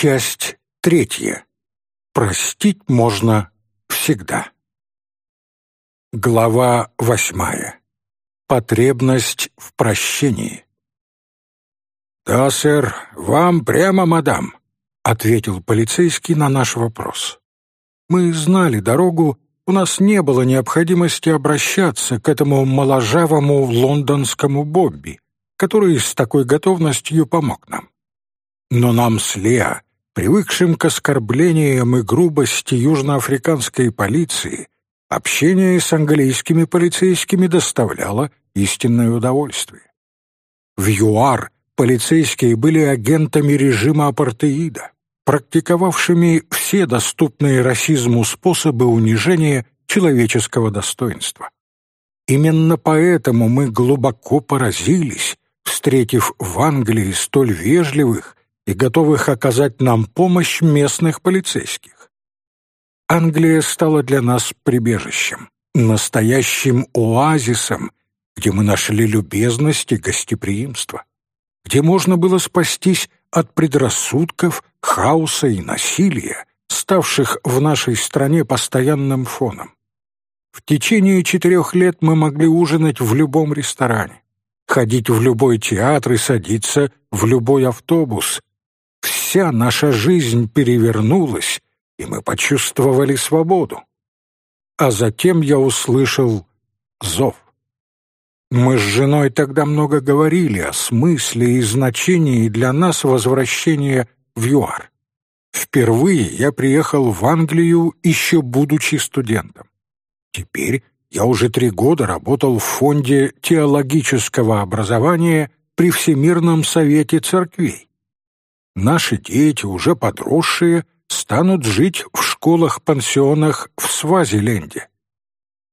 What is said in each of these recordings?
Часть третья. Простить можно всегда. Глава восьмая. Потребность в прощении. «Да, сэр, вам прямо, мадам», — ответил полицейский на наш вопрос. Мы знали дорогу, у нас не было необходимости обращаться к этому моложавому лондонскому Бобби, который с такой готовностью помог нам. Но нам с Леа, привыкшим к оскорблениям и грубости южноафриканской полиции, общение с английскими полицейскими доставляло истинное удовольствие. В ЮАР полицейские были агентами режима апартеида, практиковавшими все доступные расизму способы унижения человеческого достоинства. Именно поэтому мы глубоко поразились, встретив в Англии столь вежливых и готовых оказать нам помощь местных полицейских. Англия стала для нас прибежищем, настоящим оазисом, где мы нашли любезность и гостеприимство, где можно было спастись от предрассудков, хаоса и насилия, ставших в нашей стране постоянным фоном. В течение четырех лет мы могли ужинать в любом ресторане, ходить в любой театр и садиться в любой автобус, вся наша жизнь перевернулась, и мы почувствовали свободу. А затем я услышал зов. Мы с женой тогда много говорили о смысле и значении для нас возвращения в ЮАР. Впервые я приехал в Англию, еще будучи студентом. Теперь я уже три года работал в фонде теологического образования при Всемирном совете церквей наши дети, уже подросшие, станут жить в школах-пансионах в Свазиленде.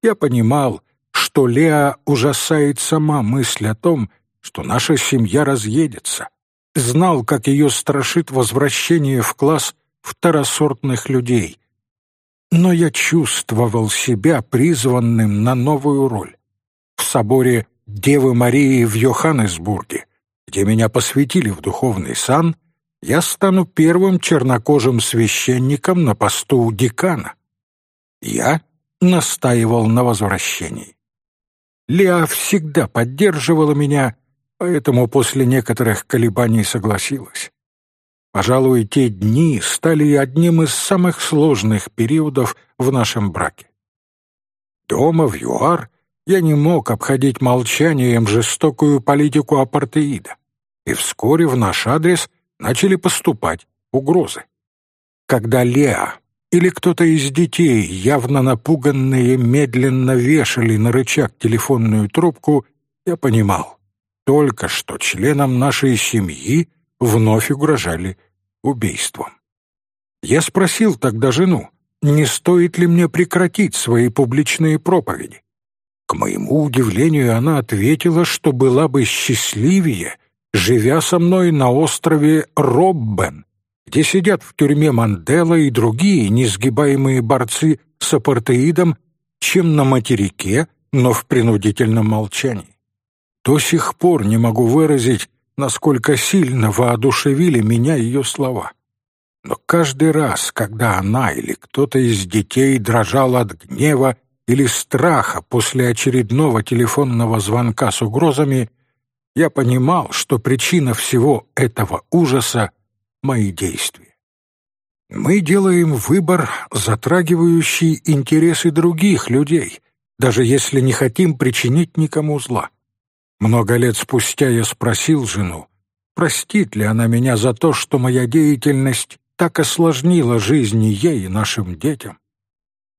Я понимал, что Леа ужасает сама мысль о том, что наша семья разъедется. Знал, как ее страшит возвращение в класс второсортных людей. Но я чувствовал себя призванным на новую роль. В соборе Девы Марии в Йоханнесбурге, где меня посвятили в духовный сан, я стану первым чернокожим священником на посту декана. Я настаивал на возвращении. Леа всегда поддерживала меня, поэтому после некоторых колебаний согласилась. Пожалуй, те дни стали одним из самых сложных периодов в нашем браке. Дома, в ЮАР, я не мог обходить молчанием жестокую политику апартеида, и вскоре в наш адрес начали поступать угрозы. Когда Леа или кто-то из детей, явно напуганные, медленно вешали на рычаг телефонную трубку, я понимал, только что членам нашей семьи вновь угрожали убийством. Я спросил тогда жену, не стоит ли мне прекратить свои публичные проповеди. К моему удивлению, она ответила, что была бы счастливее, живя со мной на острове Роббен, где сидят в тюрьме Мандела и другие несгибаемые борцы с апартеидом, чем на материке, но в принудительном молчании. До сих пор не могу выразить, насколько сильно воодушевили меня ее слова. Но каждый раз, когда она или кто-то из детей дрожал от гнева или страха после очередного телефонного звонка с угрозами, я понимал, что причина всего этого ужаса — мои действия. Мы делаем выбор, затрагивающий интересы других людей, даже если не хотим причинить никому зла. Много лет спустя я спросил жену, простит ли она меня за то, что моя деятельность так осложнила жизни ей и нашим детям.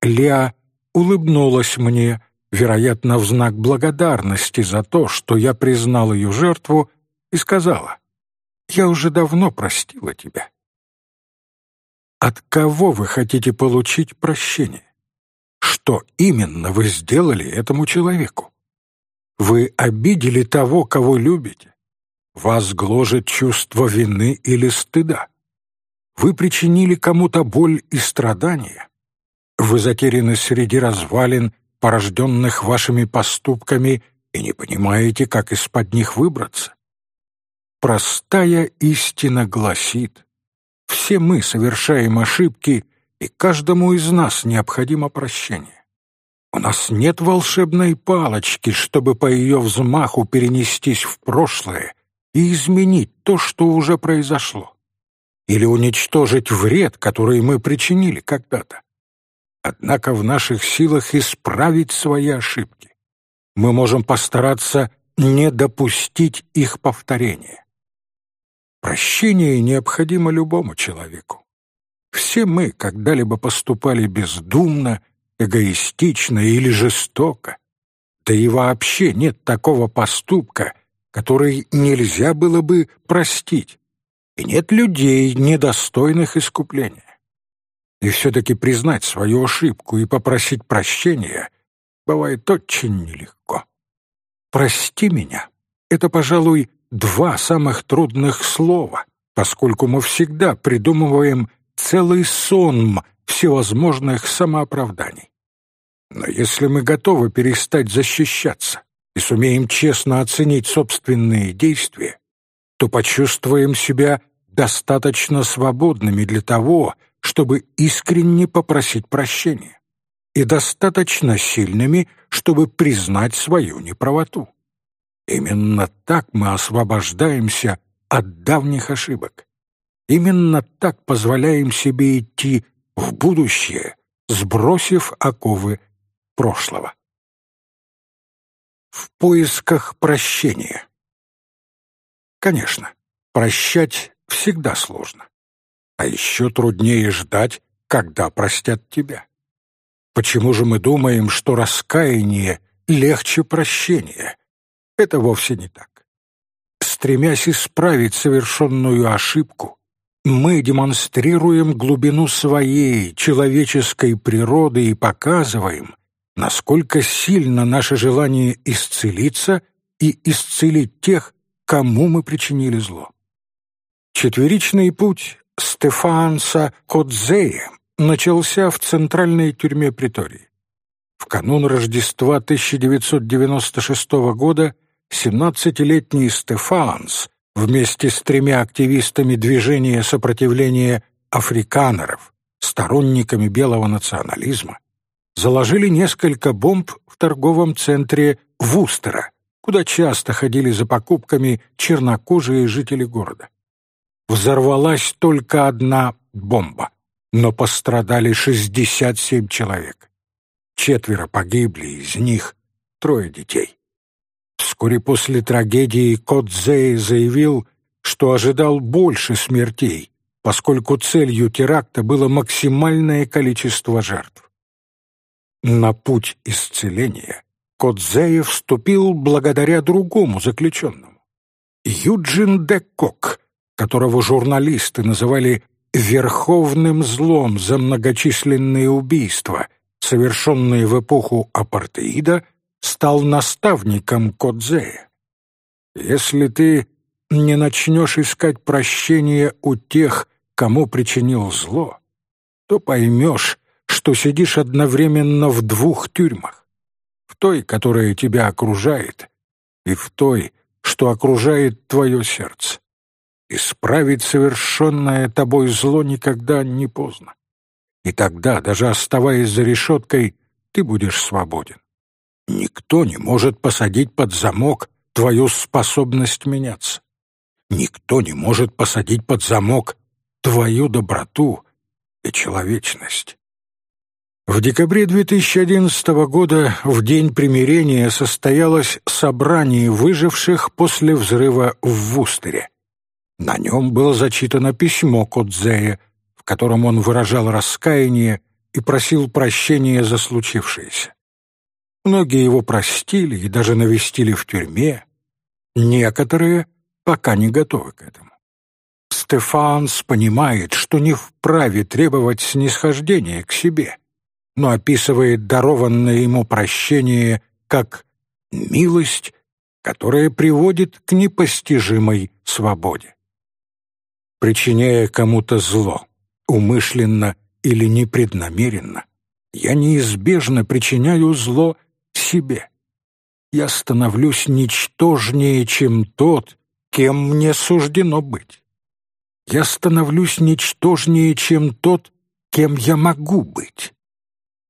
Леа улыбнулась мне, вероятно, в знак благодарности за то, что я признал ее жертву, и сказала, «Я уже давно простила тебя». От кого вы хотите получить прощение? Что именно вы сделали этому человеку? Вы обидели того, кого любите? Вас гложет чувство вины или стыда? Вы причинили кому-то боль и страдания? Вы затеряны среди развалин порожденных вашими поступками, и не понимаете, как из-под них выбраться. Простая истина гласит, Все мы совершаем ошибки, и каждому из нас необходимо прощение. У нас нет волшебной палочки, чтобы по ее взмаху перенестись в прошлое и изменить то, что уже произошло. Или уничтожить вред, который мы причинили когда-то. Однако в наших силах исправить свои ошибки. Мы можем постараться не допустить их повторения. Прощение необходимо любому человеку. Все мы когда-либо поступали бездумно, эгоистично или жестоко. Да и вообще нет такого поступка, который нельзя было бы простить. И нет людей, недостойных искупления. И все-таки признать свою ошибку и попросить прощения бывает очень нелегко. «Прости меня» — это, пожалуй, два самых трудных слова, поскольку мы всегда придумываем целый сон всевозможных самооправданий. Но если мы готовы перестать защищаться и сумеем честно оценить собственные действия, то почувствуем себя достаточно свободными для того, чтобы искренне попросить прощения, и достаточно сильными, чтобы признать свою неправоту. Именно так мы освобождаемся от давних ошибок. Именно так позволяем себе идти в будущее, сбросив оковы прошлого. В поисках прощения. Конечно, прощать всегда сложно. А еще труднее ждать, когда простят тебя. Почему же мы думаем, что раскаяние легче прощения? Это вовсе не так. Стремясь исправить совершенную ошибку, мы демонстрируем глубину своей человеческой природы и показываем, насколько сильно наше желание исцелиться и исцелить тех, кому мы причинили зло. Четверичный путь Стефанса Кодзея начался в центральной тюрьме Притории. В канун Рождества 1996 года 17-летний Стефанс вместе с тремя активистами движения сопротивления африканеров, сторонниками белого национализма, заложили несколько бомб в торговом центре Вустера, куда часто ходили за покупками чернокожие жители города. Взорвалась только одна бомба, но пострадали 67 человек. Четверо погибли, из них трое детей. Вскоре после трагедии Кодзей заявил, что ожидал больше смертей, поскольку целью теракта было максимальное количество жертв. На путь исцеления Кодзея вступил благодаря другому заключенному. Юджин де Кок, которого журналисты называли «верховным злом за многочисленные убийства», совершенные в эпоху апартеида, стал наставником Кодзея. Если ты не начнешь искать прощения у тех, кому причинил зло, то поймешь, что сидишь одновременно в двух тюрьмах. В той, которая тебя окружает, и в той, что окружает твое сердце. Исправить совершенное тобой зло никогда не поздно. И тогда, даже оставаясь за решеткой, ты будешь свободен. Никто не может посадить под замок твою способность меняться. Никто не может посадить под замок твою доброту и человечность. В декабре 2011 года, в день примирения, состоялось собрание выживших после взрыва в Вустере. На нем было зачитано письмо Кодзея, в котором он выражал раскаяние и просил прощения за случившееся. Многие его простили и даже навестили в тюрьме. Некоторые пока не готовы к этому. Стефанс понимает, что не вправе требовать снисхождения к себе, но описывает дарованное ему прощение как милость, которая приводит к непостижимой свободе. Причиняя кому-то зло, умышленно или непреднамеренно, я неизбежно причиняю зло себе. Я становлюсь ничтожнее, чем тот, кем мне суждено быть. я становлюсь ничтожнее, чем тот, кем я могу быть.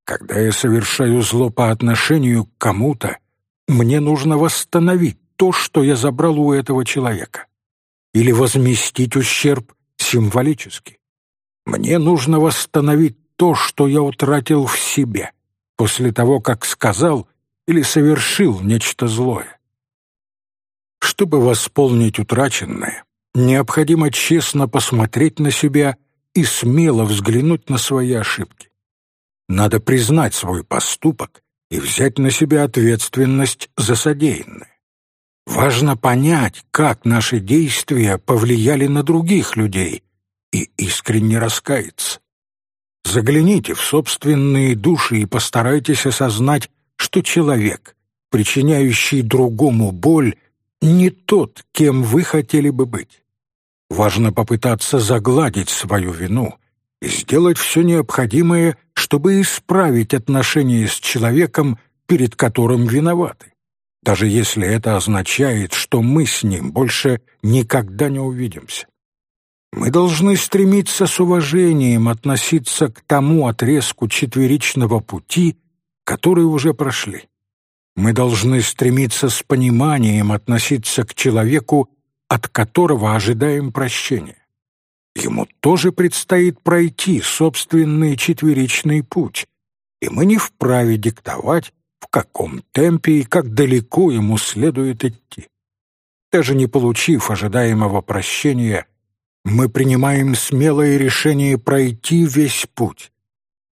Когда я совершаю зло по отношению к кому-то, мне нужно восстановить то, что я забрал у этого человека, или возместить ущерб символически. Мне нужно восстановить то, что я утратил в себе, после того, как сказал или совершил нечто злое. Чтобы восполнить утраченное, необходимо честно посмотреть на себя и смело взглянуть на свои ошибки. Надо признать свой поступок и взять на себя ответственность за содеянное. Важно понять, как наши действия повлияли на других людей, и искренне раскаяться. Загляните в собственные души и постарайтесь осознать, что человек, причиняющий другому боль, не тот, кем вы хотели бы быть. Важно попытаться загладить свою вину и сделать все необходимое, чтобы исправить отношения с человеком, перед которым виноваты, даже если это означает, что мы с ним больше никогда не увидимся. Мы должны стремиться с уважением относиться к тому отрезку четверичного пути, который уже прошли. Мы должны стремиться с пониманием относиться к человеку, от которого ожидаем прощения. Ему тоже предстоит пройти собственный четверичный путь, и мы не вправе диктовать, в каком темпе и как далеко ему следует идти. Даже не получив ожидаемого прощения, мы принимаем смелое решение пройти весь путь,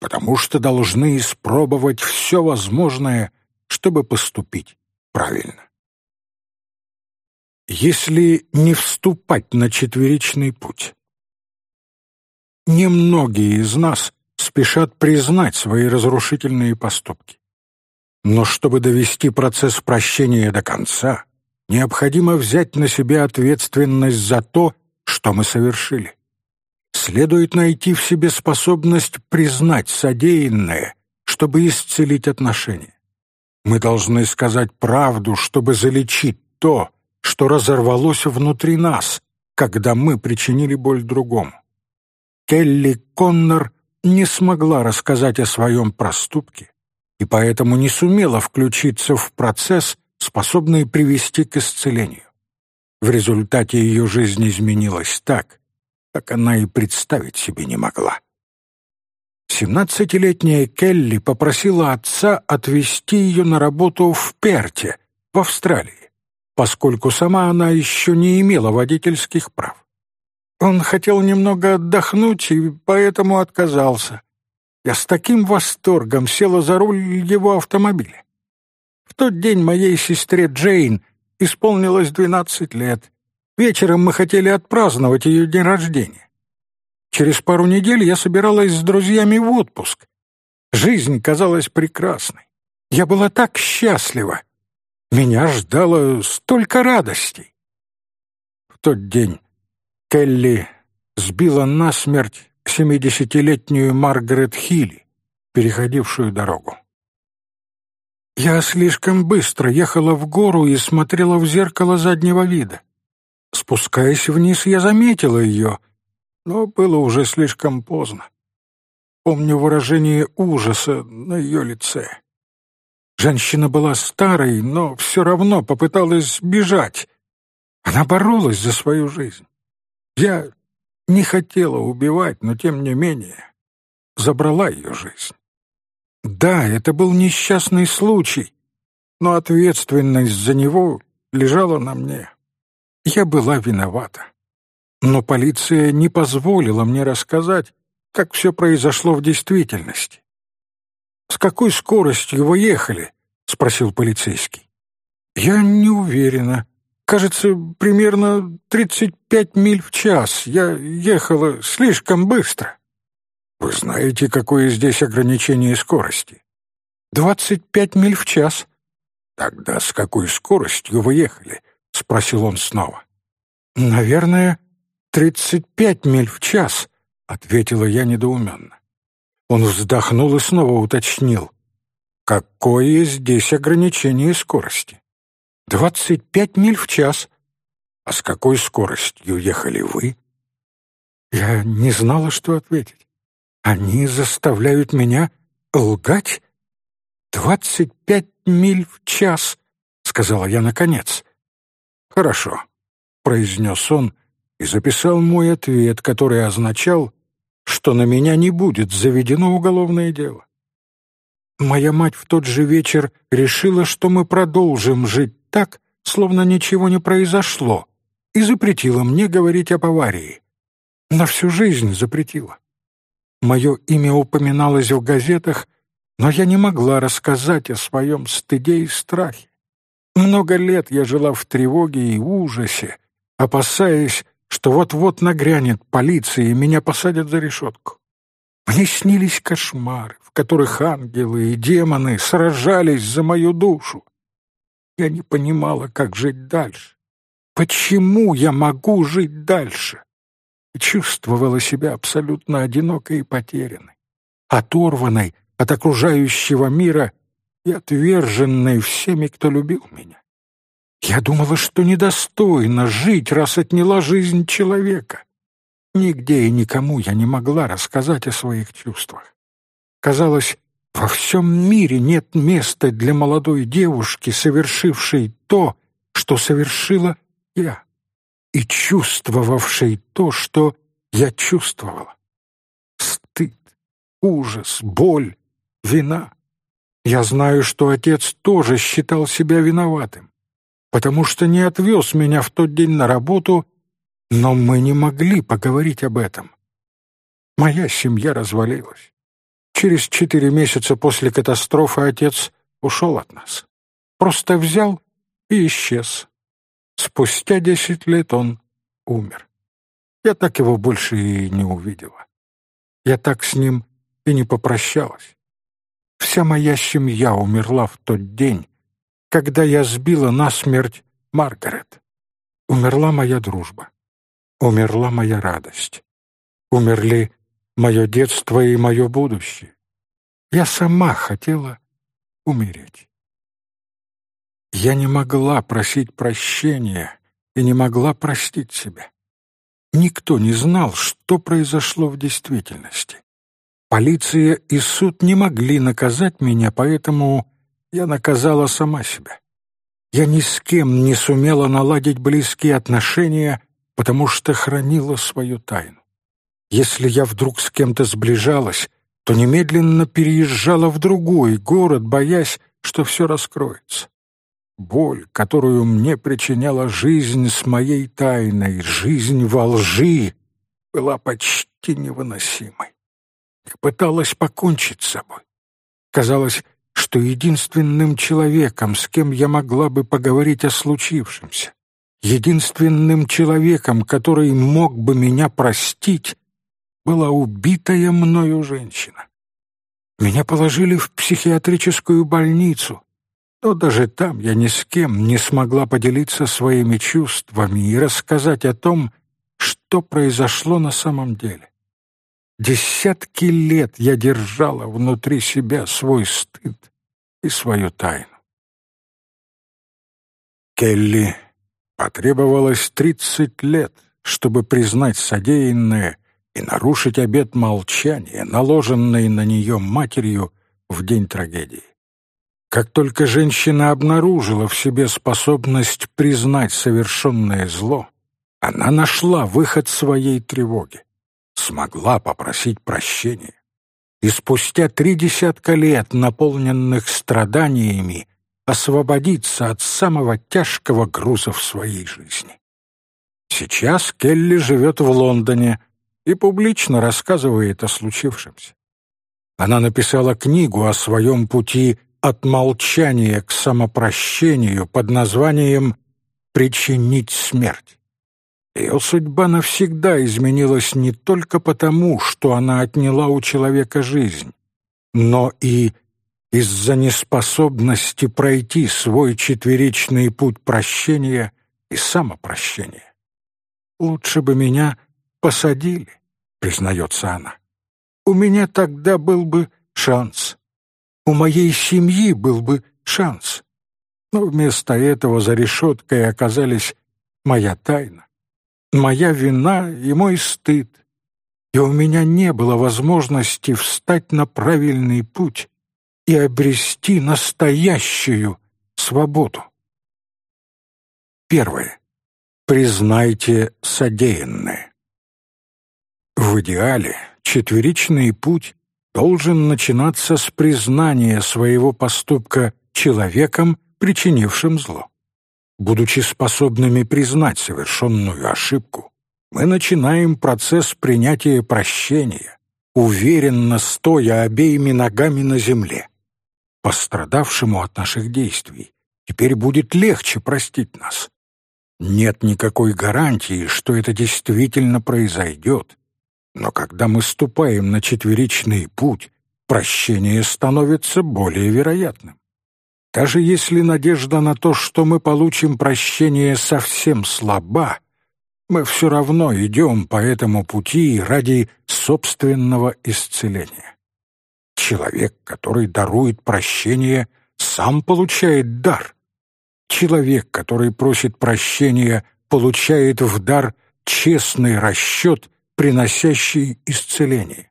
потому что должны испробовать все возможное, чтобы поступить правильно. Если не вступать на четверичный путь, немногие из нас спешат признать свои разрушительные поступки. Но чтобы довести процесс прощения до конца, необходимо взять на себя ответственность за то, что мы совершили. Следует найти в себе способность признать содеянное, чтобы исцелить отношения. Мы должны сказать правду, чтобы залечить то, что разорвалось внутри нас, когда мы причинили боль другому. Келли Коннор не смогла рассказать о своем проступке и поэтому не сумела включиться в процесс, способный привести к исцелению. В результате ее жизнь изменилась так, как она и представить себе не могла. Семнадцатилетняя Келли попросила отца отвезти ее на работу в Перте, в Австралии, поскольку сама она еще не имела водительских прав. Он хотел немного отдохнуть и поэтому отказался. Я с таким восторгом села за руль его автомобиля. В тот день моей сестре Джейн исполнилось двенадцать лет. Вечером мы хотели отпраздновать ее день рождения. Через пару недель я собиралась с друзьями в отпуск. Жизнь казалась прекрасной. Я была так счастлива. Меня ждало столько радостей. В тот день Келли сбила насмерть семидесятилетнюю Маргарет Хилли, переходившую дорогу. Я слишком быстро ехала в гору и смотрела в зеркало заднего вида. Спускаясь вниз, я заметила ее, но было уже слишком поздно. Помню выражение ужаса на ее лице. Женщина была старой, но все равно попыталась бежать. Она боролась за свою жизнь. Я не хотела убивать, но тем не менее забрала ее жизнь. Да, это был несчастный случай, но ответственность за него лежала на мне. Я была виновата. Но полиция не позволила мне рассказать, как все произошло в действительности. «С какой скоростью вы ехали?» — спросил полицейский. «Я не уверена. Кажется, примерно тридцать пять миль в час. Я ехала слишком быстро». Вы знаете, какое здесь ограничение скорости? Двадцать пять миль в час. Тогда с какой скоростью вы ехали? Спросил он снова. Наверное, тридцать пять миль в час, ответила я недоуменно. Он вздохнул и снова уточнил. Какое здесь ограничение скорости? Двадцать пять миль в час. А с какой скоростью ехали вы? Я не знала, что ответить. Они заставляют меня лгать? «Двадцать пять миль в час», — сказала я наконец. «Хорошо», — произнес он и записал мой ответ, который означал, что на меня не будет заведено уголовное дело. Моя мать в тот же вечер решила, что мы продолжим жить так, словно ничего не произошло, и запретила мне говорить об аварии. На всю жизнь запретила. Мое имя упоминалось в газетах, но я не могла рассказать о своем стыде и страхе. Много лет я жила в тревоге и ужасе, опасаясь, что вот-вот нагрянет полиция и меня посадят за решетку. Мне снились кошмары, в которых ангелы и демоны сражались за мою душу. Я не понимала, как жить дальше. Почему я могу жить дальше? Чувствовала себя абсолютно одинокой и потерянной, оторванной от окружающего мира и отверженной всеми, кто любил меня. Я думала, что недостойно жить, раз отняла жизнь человека. Нигде и никому я не могла рассказать о своих чувствах. Казалось, во всем мире нет места для молодой девушки, совершившей то, что совершила я, и чувствовавшей то, что я чувствовала. Стыд, ужас, боль, вина. Я знаю, что отец тоже считал себя виноватым, потому что не отвез меня в тот день на работу, но мы не могли поговорить об этом. Моя семья развалилась. Через четыре месяца после катастрофы отец ушел от нас. Просто взял и исчез. Спустя десять лет он умер. Я так его больше и не увидела. Я так с ним и не попрощалась. Вся моя семья умерла в тот день, когда я сбила насмерть Маргарет. Умерла моя дружба. Умерла моя радость. Умерли мое детство и мое будущее. Я сама хотела умереть. Я не могла просить прощения и не могла простить себя. Никто не знал, что произошло в действительности. Полиция и суд не могли наказать меня, поэтому я наказала сама себя. Я ни с кем не сумела наладить близкие отношения, потому что хранила свою тайну. Если я вдруг с кем-то сближалась, то немедленно переезжала в другой город, боясь, что все раскроется. Боль, которую мне причиняла жизнь с моей тайной, жизнь во лжи, была почти невыносимой. Я пыталась покончить с собой. Казалось, что единственным человеком, с кем я могла бы поговорить о случившемся, единственным человеком, который мог бы меня простить, была убитая мною женщина. Меня положили в психиатрическую больницу, но даже там я ни с кем не смогла поделиться своими чувствами и рассказать о том, что произошло на самом деле. Десятки лет я держала внутри себя свой стыд и свою тайну. Келли потребовалось тридцать лет, чтобы признать содеянное и нарушить обет молчания, наложенный на нее матерью в день трагедии. Как только женщина обнаружила в себе способность признать совершенное зло, она нашла выход своей тревоги смогла попросить прощения. И спустя три десятка лет, наполненных страданиями, освободиться от самого тяжкого груза в своей жизни. Сейчас Келли живет в Лондоне и публично рассказывает о случившемся. Она написала книгу о своем пути от молчания к самопрощению под названием «Причинить смерть». Ее судьба навсегда изменилась не только потому, что она отняла у человека жизнь, но и из-за неспособности пройти свой четверичный путь прощения и самопрощения. «Лучше бы меня посадили», — признается она. «У меня тогда был бы шанс. У моей семьи был бы шанс. Но вместо этого за решеткой оказались моя тайна, моя вина и мой стыд, и у меня не было возможности встать на правильный путь и обрести настоящую свободу. Первое. Признайте содеянное. В идеале четверичный путь должен начинаться с признания своего поступка человеком, причинившим зло. Будучи способными признать совершенную ошибку, мы начинаем процесс принятия прощения, уверенно стоя обеими ногами на земле. Пострадавшему от наших действий теперь будет легче простить нас. Нет никакой гарантии, что это действительно произойдет, но когда мы ступаем на четверичный путь, прощение становится более вероятным. Даже если надежда на то, что мы получим прощение, совсем слаба, мы все равно идем по этому пути ради собственного исцеления. Человек, который дарует прощение, сам получает дар. Человек, который просит прощения, получает в дар честный расчет приносящий исцеление.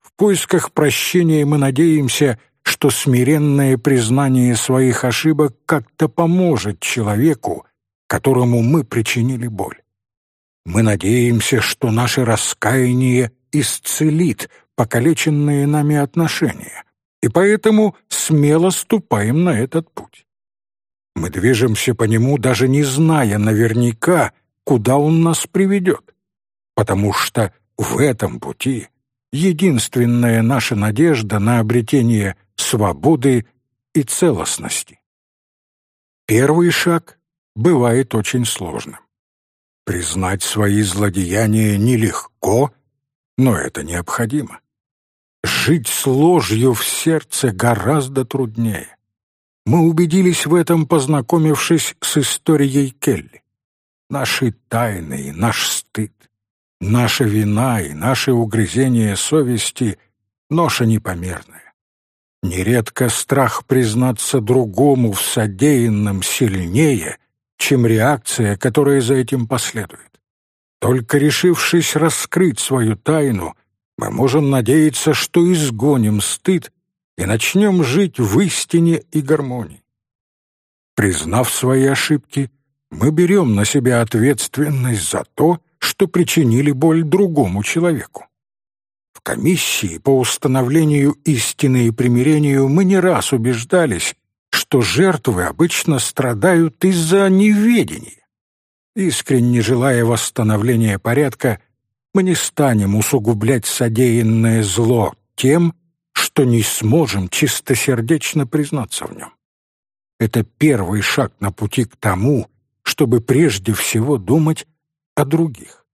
В поисках прощения мы надеемся, что смиренное признание своих ошибок как-то поможет человеку, которому мы причинили боль. Мы надеемся, что наше раскаяние исцелит покалеченные нами отношения, и поэтому смело ступаем на этот путь. Мы движемся по нему, даже не зная наверняка, куда он нас приведет потому что в этом пути единственная наша надежда на обретение свободы и целостности. Первый шаг бывает очень сложным. Признать свои злодеяния нелегко, но это необходимо. Жить с ложью в сердце гораздо труднее. Мы убедились в этом, познакомившись с историей Келли. Наши тайны и наш стыд, Наша вина и наши угрызения совести — ноша непомерная. Нередко страх признаться другому в содеянном сильнее, чем реакция, которая за этим последует. Только решившись раскрыть свою тайну, мы можем надеяться, что изгоним стыд и начнем жить в истине и гармонии. Признав свои ошибки, мы берем на себя ответственность за то, что причинили боль другому человеку. В комиссии по установлению истины и примирению мы не раз убеждались, что жертвы обычно страдают из-за неведения. Искренне желая восстановления порядка, мы не станем усугублять содеянное зло тем, что не сможем чистосердечно признаться в нем. Это первый шаг на пути к тому, чтобы прежде всего думать о других.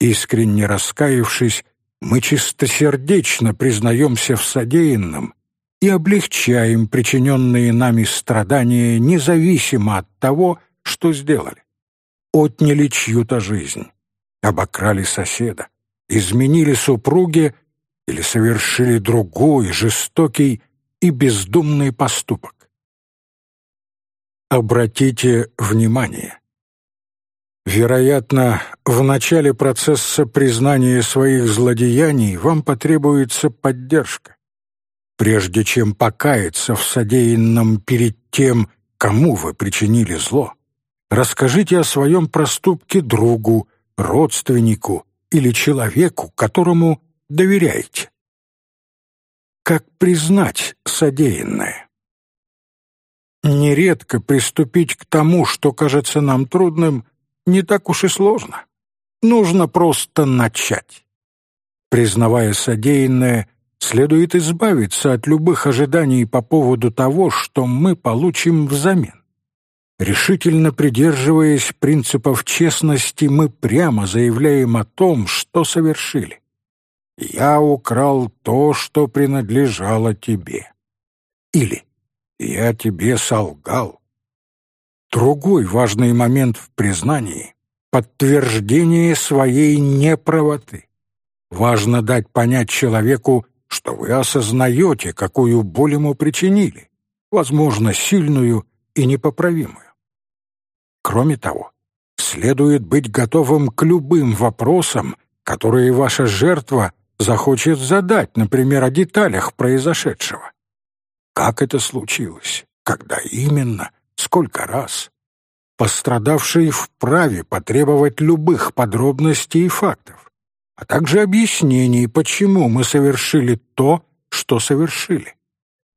Искренне раскаявшись, мы чистосердечно признаемся в содеянном и облегчаем причиненные нами страдания независимо от того, что сделали. Отняли чью-то жизнь, обокрали соседа, изменили супруге или совершили другой жестокий и бездумный поступок. Обратите внимание, Вероятно, в начале процесса признания своих злодеяний вам потребуется поддержка. Прежде чем покаяться в содеянном перед тем, кому вы причинили зло, расскажите о своем проступке другу, родственнику или человеку, которому доверяете. Как признать содеянное? Нередко приступить к тому, что кажется нам трудным, не так уж и сложно. Нужно просто начать. Признавая содеянное, следует избавиться от любых ожиданий по поводу того, что мы получим взамен. Решительно придерживаясь принципов честности, мы прямо заявляем о том, что совершили. «Я украл то, что принадлежало тебе». Или «Я тебе солгал». Другой важный момент в признании — подтверждение своей неправоты. Важно дать понять человеку, что вы осознаете, какую боль ему причинили, возможно, сильную и непоправимую. Кроме того, следует быть готовым к любым вопросам которые ваша жертва захочет задать, например, о деталях произошедшего. Как это случилось? Когда именно? Сколько раз? Пострадавший вправе потребовать любых подробностей и фактов, а также объяснений, почему мы совершили то, что совершили.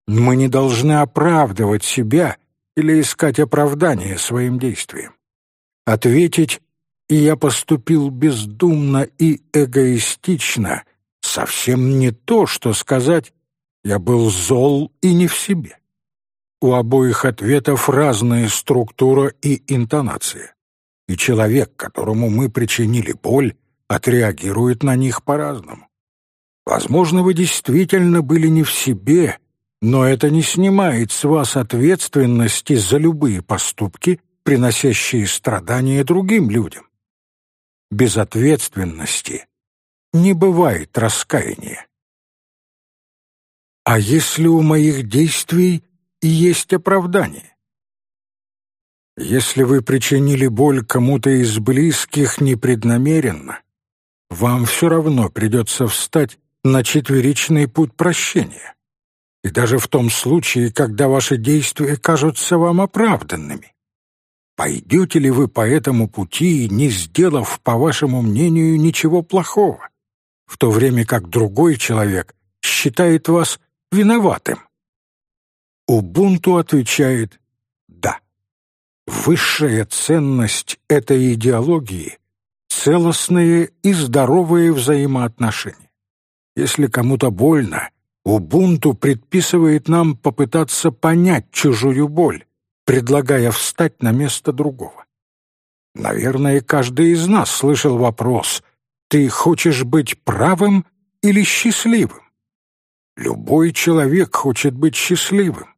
Мы не должны оправдывать себя или искать оправдание своим действиям. Ответить «и я поступил бездумно и эгоистично» совсем не то, что сказать «я был зол и не в себе». У обоих ответов разная структура и интонация, и человек, которому мы причинили боль, отреагирует на них по-разному. Возможно, вы действительно были не в себе, но это не снимает с вас ответственности за любые поступки, приносящие страдания другим людям. Без ответственности не бывает раскаяния. А если у моих действий и есть оправдание? Если вы причинили боль кому-то из близких непреднамеренно, вам все равно придется встать на четверичный путь прощения. И даже в том случае, когда ваши действия кажутся вам оправданными. Пойдете ли вы по этому пути, не сделав, по вашему мнению, ничего плохого, в то время как другой человек считает вас виноватым? Убунту отвечает «да». Высшая ценность этой идеологии — целостные и здоровые взаимоотношения. Если кому-то больно, Убунту предписывает нам попытаться понять чужую боль, предлагая встать на место другого. Наверное, каждый из нас слышал вопрос «Ты хочешь быть правым или счастливым?» Любой человек хочет быть счастливым,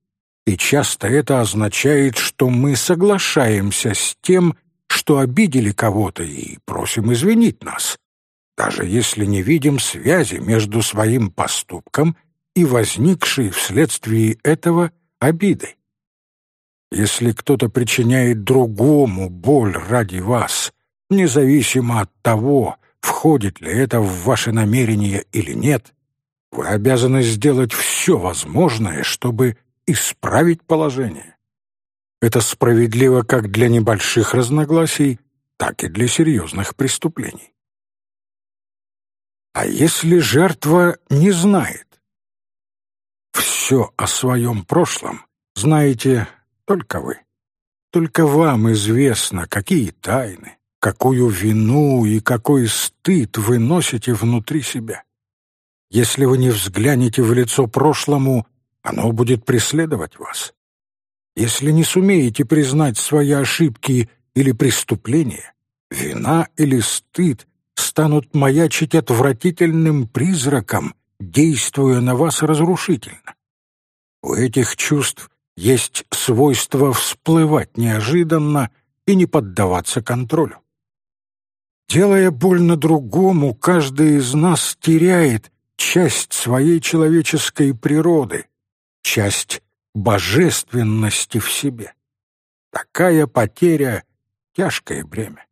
и часто это означает, что мы соглашаемся с тем, что обидели кого-то и просим извинить нас, даже если не видим связи между своим поступком и возникшей вследствие этого обидой. Если кто-то причиняет другому боль ради вас, независимо от того, входит ли это в ваши намерения или нет, вы обязаны сделать все возможное, чтобы исправить положение. Это справедливо как для небольших разногласий, так и для серьезных преступлений. А если жертва не знает, все о своем прошлом знаете только вы. Только вам известно, какие тайны, какую вину и какой стыд вы носите внутри себя. Если вы не взглянете в лицо прошлому, оно будет преследовать вас. Если не сумеете признать свои ошибки или преступления, вина или стыд станут маячить отвратительным призраком, действуя на вас разрушительно. У этих чувств есть свойство всплывать неожиданно и не поддаваться контролю. Делая больно другому, каждый из нас теряет часть своей человеческой природы, часть божественности в себе. Такая потеря — тяжкое бремя.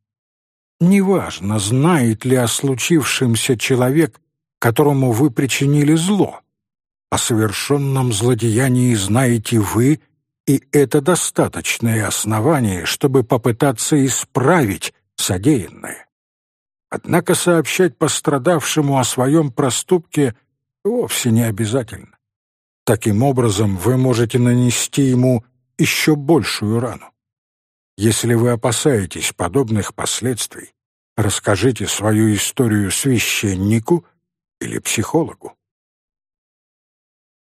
Неважно, знает ли о случившемся человек, которому вы причинили зло, о совершенном злодеянии знаете вы, и это достаточное основание, чтобы попытаться исправить содеянное. Однако сообщать пострадавшему о своем проступке вовсе не обязательно. Таким образом, вы можете нанести ему еще большую рану. Если вы опасаетесь подобных последствий, расскажите свою историю священнику или психологу.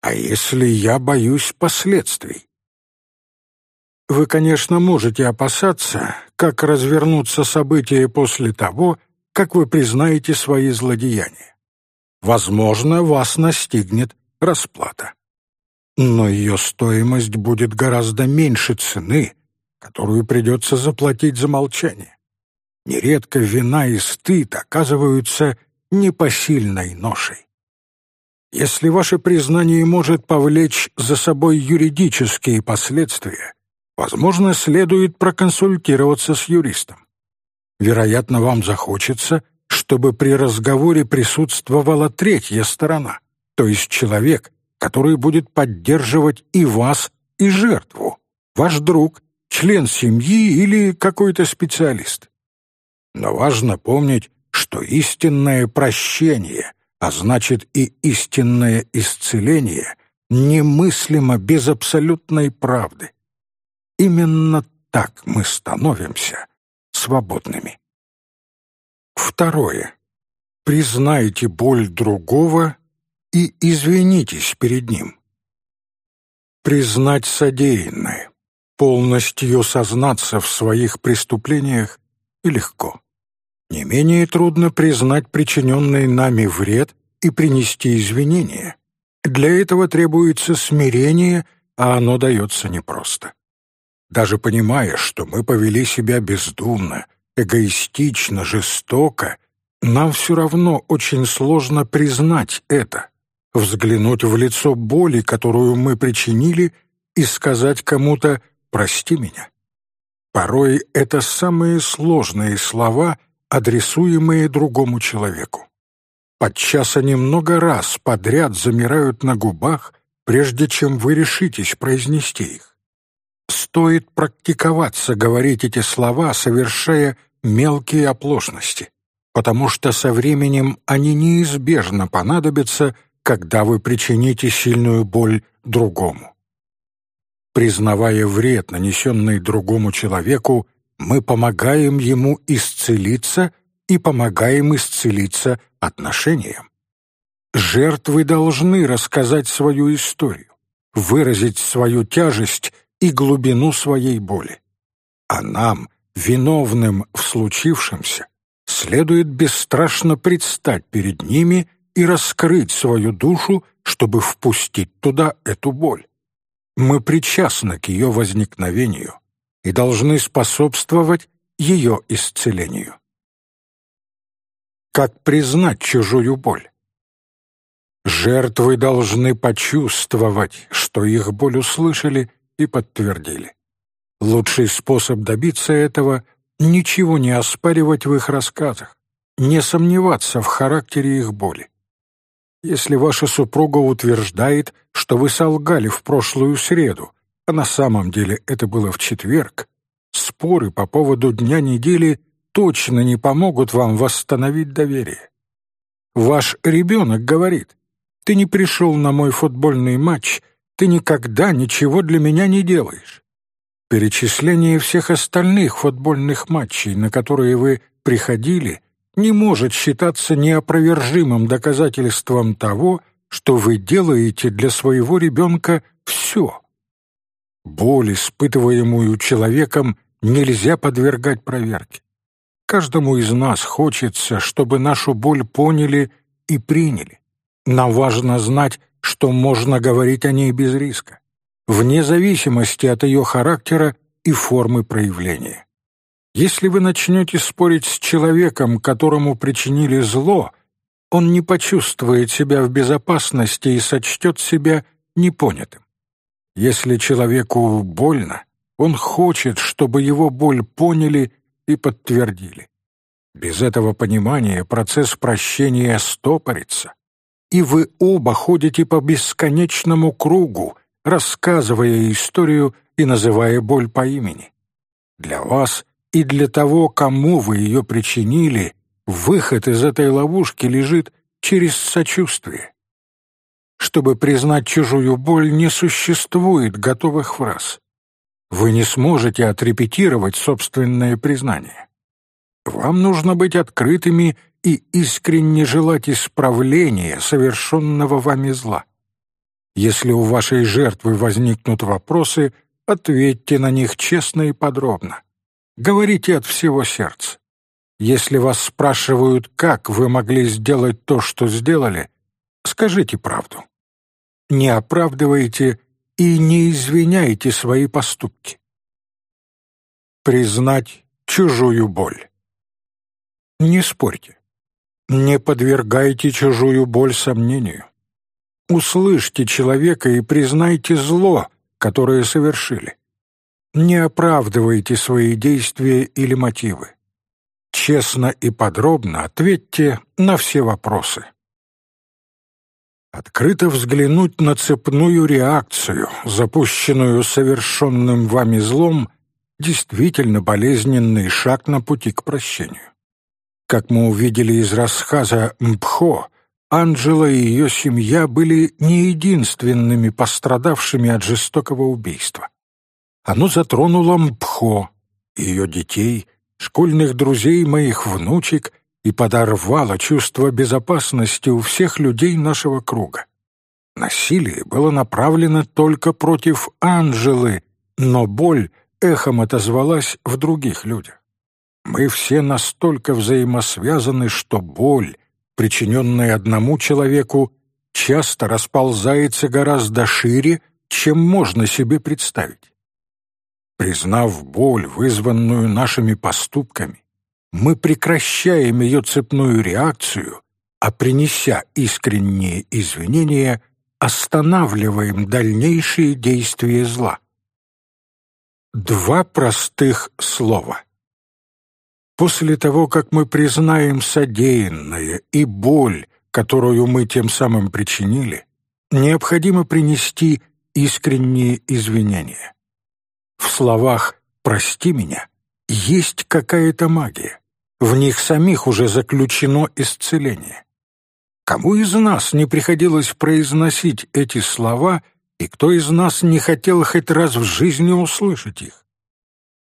А если я боюсь последствий? Вы, конечно, можете опасаться, как развернутся события после того, как вы признаете свои злодеяния. Возможно, вас настигнет расплата. Но ее стоимость будет гораздо меньше цены, которую придется заплатить за молчание. Нередко вина и стыд оказываются непосильной ношей. Если ваше признание может повлечь за собой юридические последствия, возможно, следует проконсультироваться с юристом. Вероятно, вам захочется, чтобы при разговоре присутствовала третья сторона, то есть человек, который будет поддерживать и вас, и жертву, ваш друг, член семьи или какой-то специалист. Но важно помнить, что истинное прощение, а значит и истинное исцеление, немыслимо без абсолютной правды. Именно так мы становимся свободными. Второе. Признайте боль другого и извинитесь перед ним. Признать содеянное, полностью сознаться в своих преступлениях легко. Не менее трудно признать причиненный нами вред и принести извинения. Для этого требуется смирение, а оно дается непросто. Даже понимая, что мы повели себя бездумно, эгоистично, жестоко, нам все равно очень сложно признать это, взглянуть в лицо боли, которую мы причинили, и сказать кому-то «прости меня». Порой это самые сложные слова, адресуемые другому человеку. Подчас они много раз подряд замирают на губах, прежде чем вы решитесь произнести их. Стоит практиковаться говорить эти слова, совершая мелкие оплошности, потому что со временем они неизбежно понадобятся, когда вы причините сильную боль другому. Признавая вред, нанесенный другому человеку, мы помогаем ему исцелиться и помогаем исцелиться отношениям. Жертвы должны рассказать свою историю, выразить свою тяжесть и глубину своей боли. А нам, виновным в случившемся, следует бесстрашно предстать перед ними и раскрыть свою душу, чтобы впустить туда эту боль. Мы причастны к ее возникновению и должны способствовать ее исцелению. Как признать чужую боль? Жертвы должны почувствовать, что их боль услышали и подтвердили. Лучший способ добиться этого — ничего не оспаривать в их рассказах, не сомневаться в характере их боли. Если ваша супруга утверждает, что вы солгали в прошлую среду, а на самом деле это было в четверг, споры по поводу дня недели точно не помогут вам восстановить доверие. Ваш ребенок говорит, «Ты не пришел на мой футбольный матч, ты никогда ничего для меня не делаешь». Перечисление всех остальных футбольных матчей, на которые вы приходили, не может считаться неопровержимым доказательством того, что вы делаете для своего ребенка все. Боль, испытываемую человеком, нельзя подвергать проверке. Каждому из нас хочется, чтобы нашу боль поняли и приняли. Нам важно знать, что можно говорить о ней без риска, вне зависимости от ее характера и формы проявления. Если вы начнете спорить с человеком, которому причинили зло, он не почувствует себя в безопасности и сочтет себя непонятым. Если человеку больно, он хочет, чтобы его боль поняли и подтвердили. Без этого понимания процесс прощения стопорится, и вы оба ходите по бесконечному кругу, рассказывая историю и называя боль по имени. Для вас и для того, кому вы ее причинили, выход из этой ловушки лежит через сочувствие. Чтобы признать чужую боль, не существует готовых фраз. Вы не сможете отрепетировать собственное признание. Вам нужно быть открытыми и искренне желать исправления совершенного вами зла. Если у вашей жертвы возникнут вопросы, ответьте на них честно и подробно. Говорите от всего сердца. Если вас спрашивают, как вы могли сделать то, что сделали, скажите правду. Не оправдывайте и не извиняйте свои поступки. Признать чужую боль. Не спорьте. Не подвергайте чужую боль сомнению. Услышьте человека и признайте зло, которое совершили. Не оправдывайте свои действия или мотивы. честно и подробно ответьте на все вопросы. Открыто взглянуть на цепную реакцию, запущенную совершенным вами злом, действительно болезненный шаг на пути к прощению. Как мы увидели из рассказа «Мпхо», Анджела и ее семья были не единственными пострадавшими от жестокого убийства. Оно затронуло Мпхо, ее детей, школьных друзей моих внучек и подорвало чувство безопасности у всех людей нашего круга. Насилие было направлено только против Анжелы, но боль эхом отозвалась в других людях. Мы все настолько взаимосвязаны, что боль, причиненная одному человеку, часто расползается гораздо шире, чем можно себе представить. Признав боль, вызванную нашими поступками, мы прекращаем ее цепную реакцию, а принеся искренние извинения, останавливаем дальнейшие действия зла. Два простых слова. После того, как мы признаем содеянное и боль, которую мы тем самым причинили, необходимо принести искренние извинения. В словах «прости меня» есть какая-то магия. В них самих уже заключено исцеление. Кому из нас не приходилось произносить эти слова, и кто из нас не хотел хоть раз в жизни услышать их?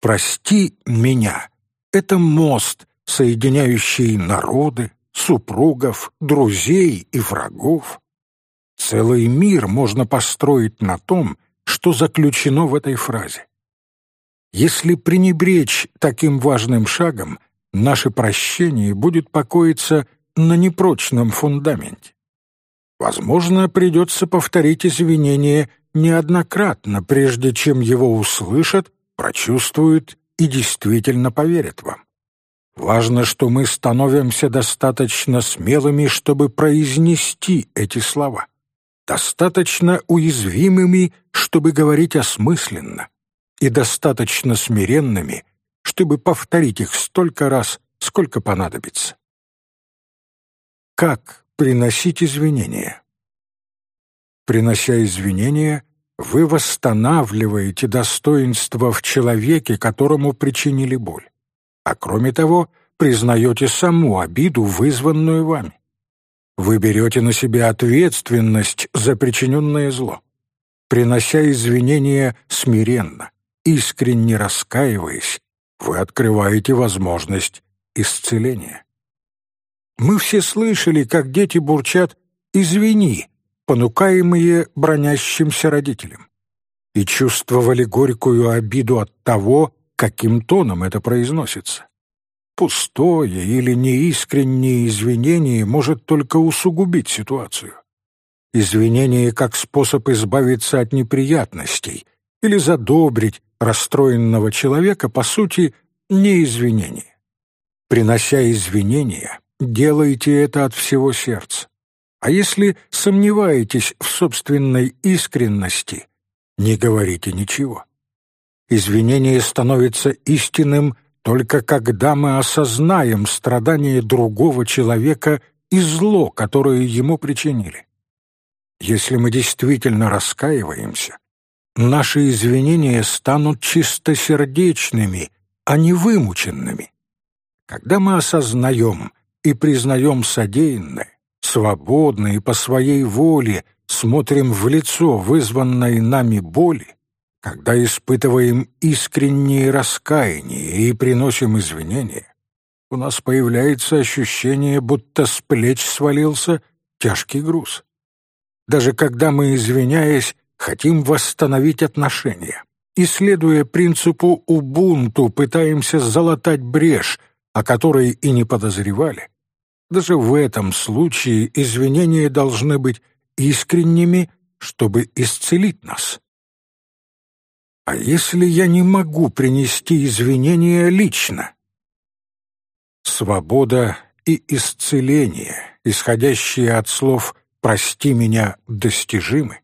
«Прости меня» Это мост, соединяющий народы, супругов, друзей и врагов. Целый мир можно построить на том, что заключено в этой фразе. Если пренебречь таким важным шагом, наше прощение будет покоиться на непрочном фундаменте. Возможно, придется повторить извинение неоднократно, прежде чем его услышат, прочувствуют и действительно поверят вам. Важно, что мы становимся достаточно смелыми, чтобы произнести эти слова, достаточно уязвимыми, чтобы говорить осмысленно, и достаточно смиренными, чтобы повторить их столько раз, сколько понадобится. Как приносить извинения? Принося извинения, вы восстанавливаете достоинство в человеке, которому причинили боль. А кроме того, признаете саму обиду, вызванную вами. Вы берете на себя ответственность за причиненное зло. Принося извинения смиренно, искренне раскаиваясь, вы открываете возможность исцеления. Мы все слышали, как дети бурчат «извини», понукаемые бронящимся родителям, и чувствовали горькую обиду от того, каким тоном это произносится. Пустое или неискреннее извинение может только усугубить ситуацию. Извинение как способ избавиться от неприятностей или задобрить расстроенного человека, по сути, не извинение. Принося извинения, делайте это от всего сердца. А если сомневаетесь в собственной искренности, не говорите ничего. Извинение становится истинным только когда мы осознаем страдания другого человека и зло, которое ему причинили. Если мы действительно раскаиваемся, наши извинения станут чистосердечными, а не вымученными. Когда мы осознаем и признаем содеянное, свободно и по своей воле смотрим в лицо вызванной нами боли, когда испытываем искреннее раскаяние и приносим извинения, у нас появляется ощущение, будто с плеч свалился тяжкий груз. Даже когда мы, извиняясь, хотим восстановить отношения, и, следуя принципу «убунту», пытаемся залатать брешь, о которой и не подозревали, даже в этом случае извинения должны быть искренними, чтобы исцелить нас. А если я не могу принести извинения лично? Свобода и исцеление, исходящие от слов «прости меня» достижимы,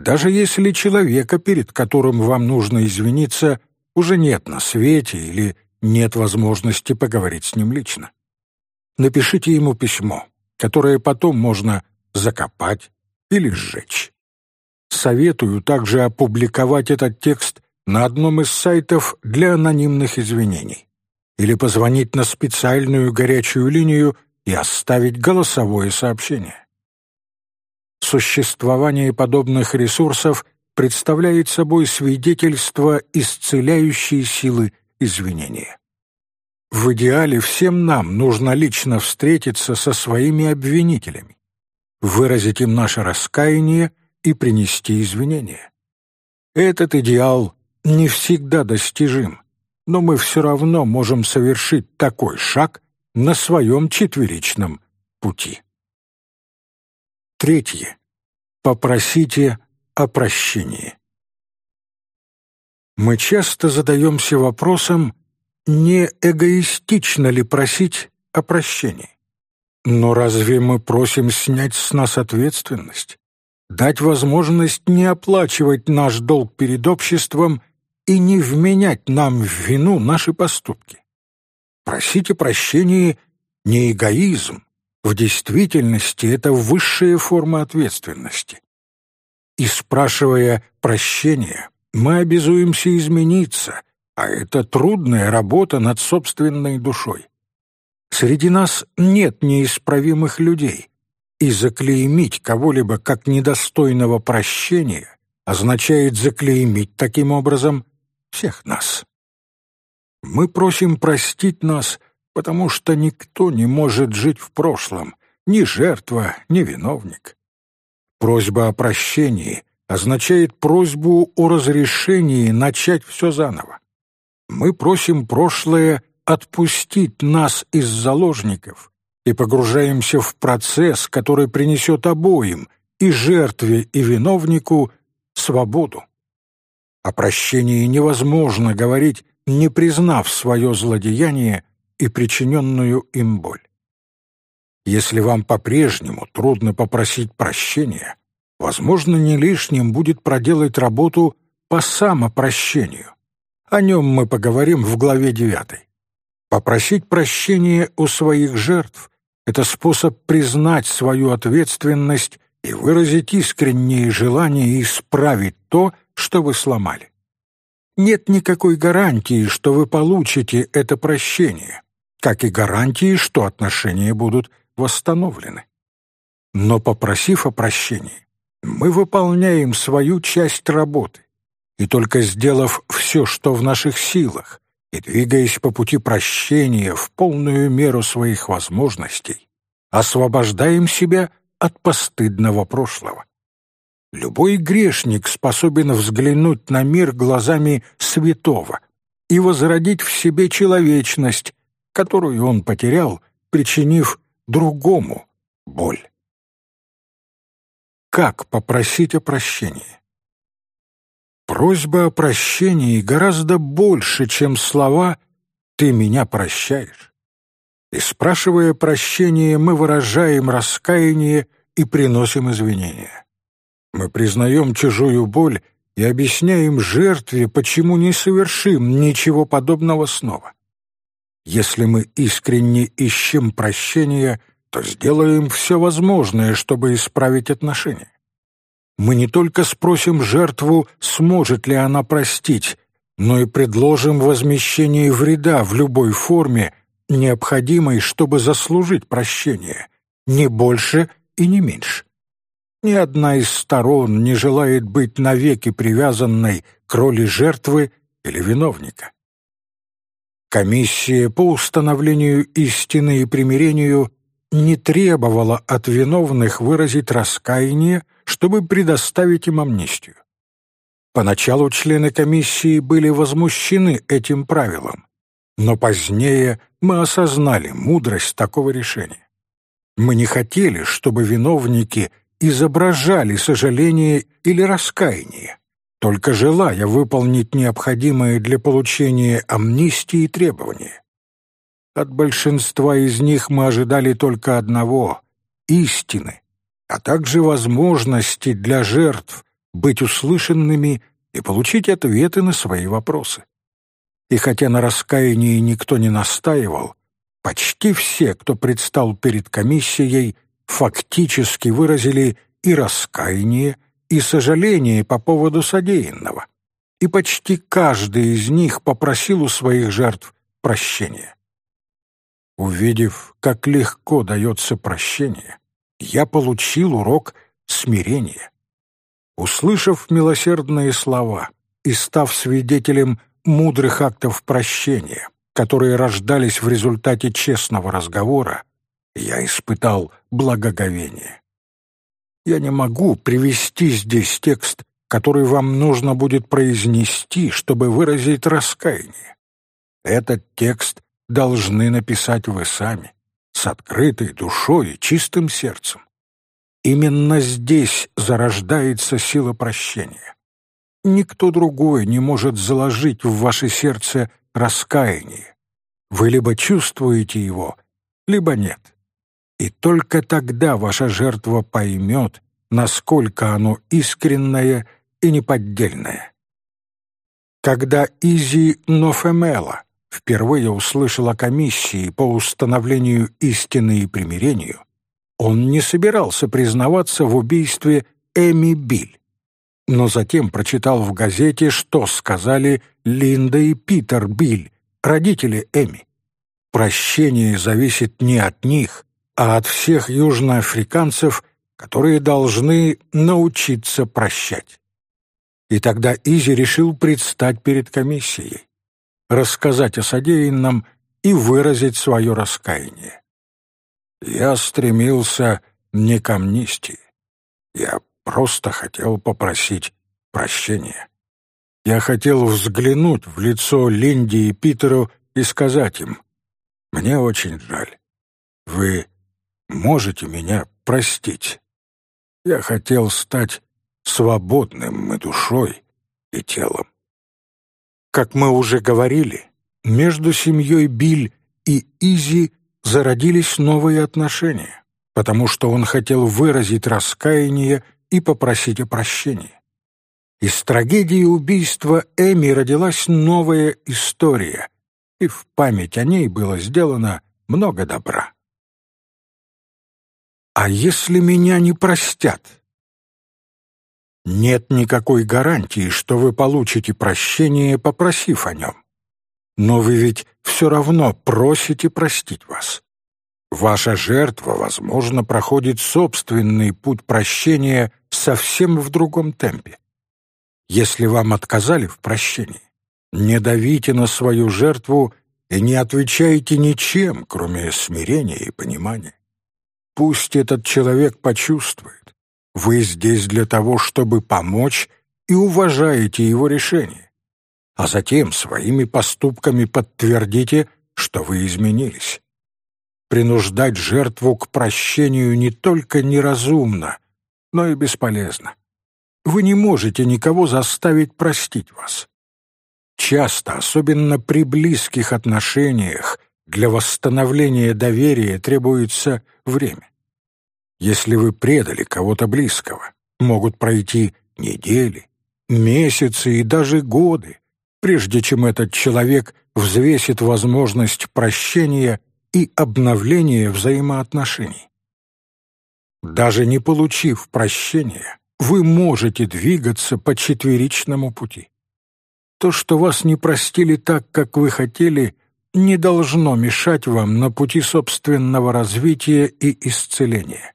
даже если человека, перед которым вам нужно извиниться, уже нет на свете или нет возможности поговорить с ним лично. Напишите ему письмо, которое потом можно закопать или сжечь. Советую также опубликовать этот текст на одном из сайтов для анонимных извинений или позвонить на специальную горячую линию и оставить голосовое сообщение. Существование подобных ресурсов представляет собой свидетельство исцеляющей силы извинения. В идеале всем нам нужно лично встретиться со своими обвинителями, выразить им наше раскаяние и принести извинения. Этот идеал не всегда достижим, но мы все равно можем совершить такой шаг на своем четверичном пути. Третье. Попросите о прощении. Мы часто задаемся вопросом, не эгоистично ли просить о прощении. Но разве мы просим снять с нас ответственность, дать возможность не оплачивать наш долг перед обществом и не вменять нам в вину наши поступки? Просить о прощении не эгоизм, в действительности это высшая форма ответственности. И спрашивая прощения, мы обязуемся измениться, а это трудная работа над собственной душой. Среди нас нет неисправимых людей, и заклеймить кого-либо как недостойного прощения означает заклеймить таким образом всех нас. Мы просим простить нас – потому что никто не может жить в прошлом, ни жертва, ни виновник. Просьба о прощении означает просьбу о разрешении начать все заново. Мы просим прошлое отпустить нас из заложников и погружаемся в процесс, который принесет обоим, и жертве, и виновнику, свободу. О прощении невозможно говорить, не признав свое злодеяние и причиненную им боль. Если вам по-прежнему трудно попросить прощения, возможно, не лишним будет проделать работу по самопрощению. О нем мы поговорим в главе 9. Попросить прощения у своих жертв — это способ признать свою ответственность и выразить искреннее желание исправить то, что вы сломали. Нет никакой гарантии, что вы получите это прощение, как и гарантии, что отношения будут восстановлены. Но попросив о прощении, мы выполняем свою часть работы, и только сделав все, что в наших силах, и двигаясь по пути прощения в полную меру своих возможностей, освобождаем себя от постыдного прошлого. Любой грешник способен взглянуть на мир глазами святого и возродить в себе человечность, которую он потерял, причинив другому боль. Как попросить о прощении? Просьба о прощении гораздо больше, чем слова «ты меня прощаешь». И спрашивая прощение, мы выражаем раскаяние и приносим извинения. Мы признаем чужую боль и объясняем жертве, почему не совершим ничего подобного снова. Если мы искренне ищем прощения, то сделаем все возможное, чтобы исправить отношения. Мы не только спросим жертву, сможет ли она простить, но и предложим возмещение вреда в любой форме, необходимой, чтобы заслужить прощение, не больше и не меньше. Ни одна из сторон не желает быть навеки привязанной к роли жертвы или виновника. Комиссия по установлению истины и примирению не требовала от виновных выразить раскаяние, чтобы предоставить им амнистию. Поначалу члены комиссии были возмущены этим правилом, но позднее мы осознали мудрость такого решения. Мы не хотели, чтобы виновники изображали сожаление или раскаяние только желая выполнить необходимые для получения амнистии требования. От большинства из них мы ожидали только одного — истины, а также возможности для жертв быть услышанными и получить ответы на свои вопросы. и хотя на раскаянии никто не настаивал, почти все, кто предстал перед комиссией, фактически выразили и раскаяние, и сожаление по поводу содеянного, и почти каждый из них попросил у своих жертв прощения. Увидев, как легко дается прощение, я получил урок смирения. Услышав милосердные слова и став свидетелем мудрых актов прощения, которые рождались в результате честного разговора, я испытал благоговение. Я не могу привести здесь текст, который вам нужно будет произнести, чтобы выразить раскаяние. Этот текст должны написать вы сами, с открытой душой и чистым сердцем. Именно здесь зарождается сила прощения. Никто другой не может заложить в ваше сердце раскаяние. Вы либо чувствуете его, либо нет. И только тогда ваша жертва поймет, насколько оно искреннее и неподдельное. Когда Изи Нофемела впервые услышал о комиссии по установлению истины и примирению, он не собирался признаваться в убийстве Эми Биль, но затем прочитал в газете, что сказали Линда и Питер Биль, родители Эми. Прощение зависит не от них, а от всех южноафриканцев, которые должны научиться прощать. И тогда Изи решил предстать перед комиссией, рассказать о содеянном и выразить свое раскаяние. Я стремился не к амнистии. Я просто хотел попросить прощения. Я хотел взглянуть в лицо Линди и Питеру и сказать им, «Мне очень жаль. Вы можете меня простить. Я хотел стать свободным и душой, и телом. Как мы уже говорили, между семьей Биль и Изи зародились новые отношения, потому что он хотел выразить раскаяние и попросить о прощении. Из трагедии убийства Эми родилась новая история, и в память о ней было сделано много добра. А если меня не простят? Нет никакой гарантии, что вы получите прощение, попросив о нем. Но вы ведь все равно просите простить вас. Ваша жертва, возможно, проходит собственный путь прощения совсем в другом темпе. Если вам отказали в прощении, не давите на свою жертву и не отвечайте ничем, кроме смирения и понимания. Пусть этот человек почувствует. Вы здесь для того, чтобы помочь и уважаете его решение. А затем своими поступками подтвердите, что вы изменились. Принуждать жертву к прощению не только неразумно, но и бесполезно. Вы не можете никого заставить простить вас. Часто, особенно при близких отношениях, для восстановления доверия требуется время. Если вы предали кого-то близкого, могут пройти недели, месяцы и даже годы, прежде чем этот человек взвесит возможность прощения и обновления взаимоотношений. Даже не получив прощения, вы можете двигаться по четверичному пути. То, что вас не простили так, как вы хотели, не должно мешать вам на пути собственного развития и исцеления.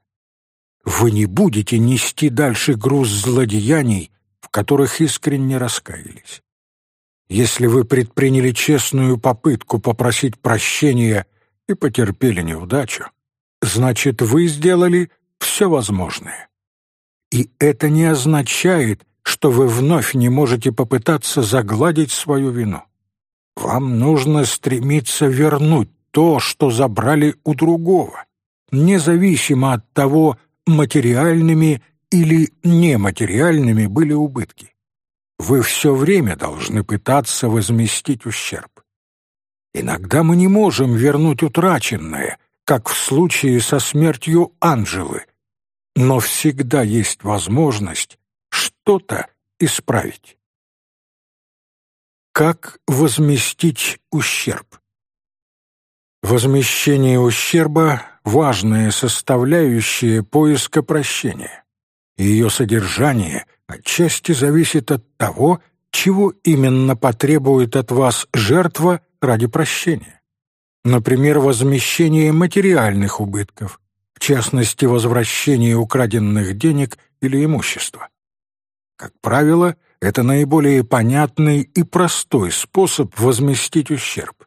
Вы не будете нести дальше груз злодеяний, в которых искренне раскаялись. Если вы предприняли честную попытку попросить прощения и потерпели неудачу, значит, вы сделали все возможное. И это не означает, что вы вновь не можете попытаться загладить свою вину. Вам нужно стремиться вернуть то, что забрали у другого, независимо от того, материальными или нематериальными были убытки. Вы все время должны пытаться возместить ущерб. Иногда мы не можем вернуть утраченное, как в случае со смертью Анжелы, но всегда есть возможность что-то исправить. Как возместить ущерб? Возмещение ущерба – важная составляющая поиска прощения. Ее содержание отчасти зависит от того, чего именно потребует от вас жертва ради прощения. Например, возмещение материальных убытков, в частности, возвращение украденных денег или имущества. Как правило, это наиболее понятный и простой способ возместить ущерб.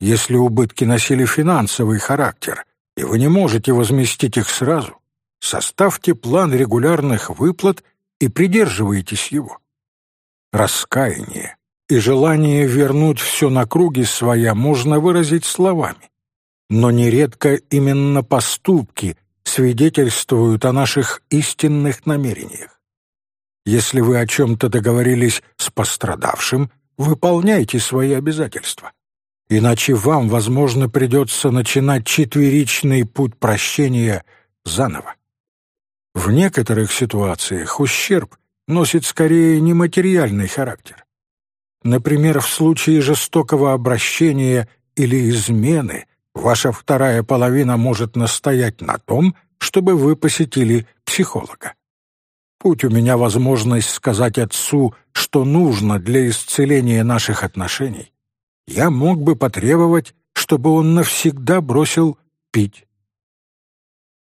Если убытки носили финансовый характер, и вы не можете возместить их сразу, составьте план регулярных выплат и придерживайтесь его. Раскаяние и желание вернуть все на круги своя можно выразить словами, но нередко именно поступки свидетельствуют о наших истинных намерениях. Если вы о чем-то договорились с пострадавшим, выполняйте свои обязательства. Иначе вам, возможно, придется начинать четверичный путь прощения заново. В некоторых ситуациях ущерб носит скорее нематериальный характер. Например, в случае жестокого обращения или измены ваша вторая половина может настоять на том, чтобы вы посетили психолога. Будь у меня возможность сказать отцу, что нужно для исцеления наших отношений, я мог бы потребовать, чтобы он навсегда бросил пить.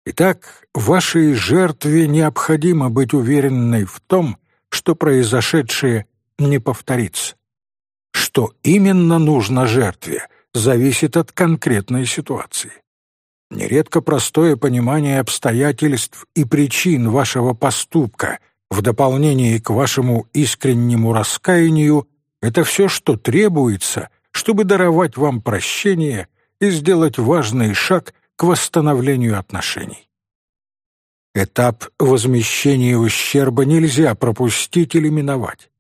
Итак, вашей жертве необходимо быть уверенной в том, что произошедшее не повторится. Что именно нужно жертве, зависит от конкретной ситуации. Нередко простое понимание обстоятельств и причин вашего поступка в дополнение к вашему искреннему раскаянию — это все, что требуется, чтобы даровать вам прощение и сделать важный шаг к восстановлению отношений. Этап возмещения ущерба нельзя пропустить или миновать.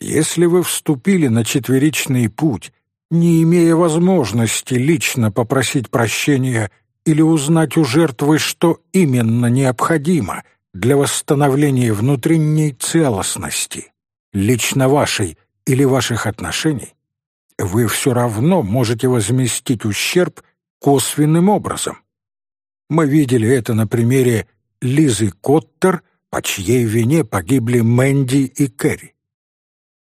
Если вы вступили на четверичный путь, не имея возможности лично попросить прощения или узнать у жертвы, что именно необходимо для восстановления внутренней целостности, лично вашей или ваших отношений, вы все равно можете возместить ущерб косвенным образом. Мы видели это на примере Лизы Коттер, по чьей вине погибли Мэнди и Кэрри.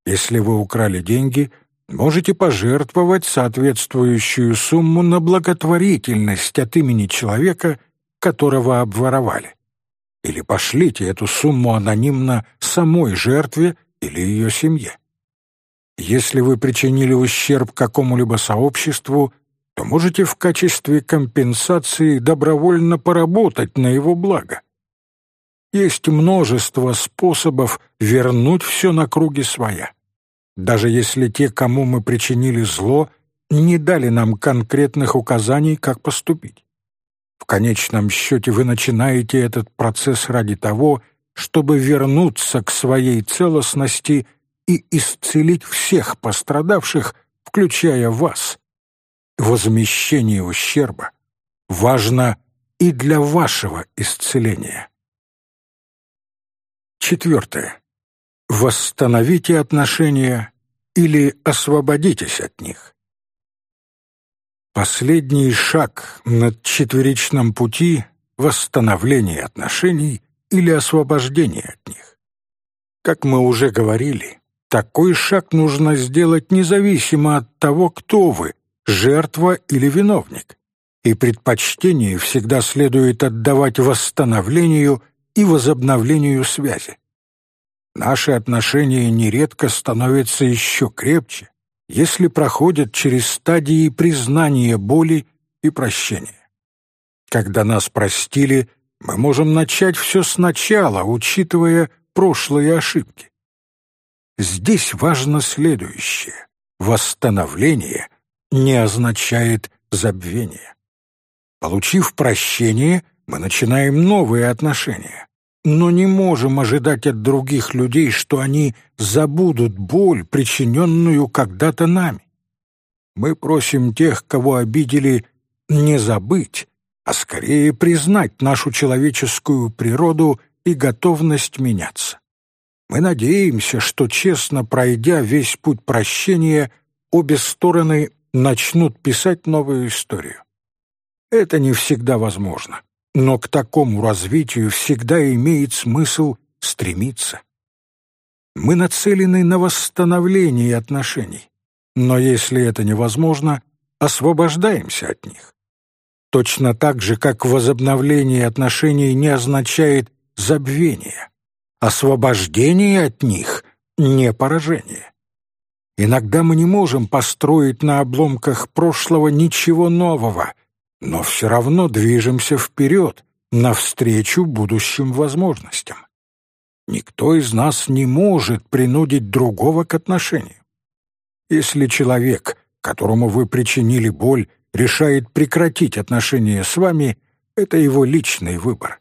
Если вы украли деньги, можете пожертвовать соответствующую сумму на благотворительность от имени человека, которого обворовали. Или пошлите эту сумму анонимно самой жертве или ее семье. Если вы причинили ущерб какому-либо сообществу, то можете в качестве компенсации добровольно поработать на его благо. Есть множество способов вернуть все на круги своя даже если те, кому мы причинили зло, не дали нам конкретных указаний, как поступить. В конечном счете вы начинаете этот процесс ради того, чтобы вернуться к своей целостности и исцелить всех пострадавших, включая вас. Возмещение ущерба важно и для вашего исцеления. Четвертое. Восстановите отношения или освободитесь от них. Последний шаг над четверичном пути — восстановление отношений или освобождение от них. Как мы уже говорили, такой шаг нужно сделать независимо от того, кто вы — жертва или виновник, и предпочтение всегда следует отдавать восстановлению и возобновлению связи. Наши отношения нередко становятся еще крепче, если проходят через стадии признания боли и прощения. Когда нас простили, мы можем начать все сначала, учитывая прошлые ошибки. Здесь важно следующее. Восстановление не означает забвение. Получив прощение, мы начинаем новые отношения но не можем ожидать от других людей, что они забудут боль, причиненную когда-то нами. Мы просим тех, кого обидели, не забыть, а скорее признать нашу человеческую природу и готовность меняться. Мы надеемся, что, честно пройдя весь путь прощения, обе стороны начнут писать новую историю. Это не всегда возможно, но к такому развитию всегда имеет смысл стремиться. Мы нацелены на восстановление отношений, но если это невозможно, освобождаемся от них. Точно так же, как возобновление отношений не означает забвение, освобождение от них — не поражение. Иногда мы не можем построить на обломках прошлого ничего нового, но все равно движемся вперед, навстречу будущим возможностям. Никто из нас не может принудить другого к отношению. Если человек, которому вы причинили боль, решает прекратить отношения с вами, это его личный выбор.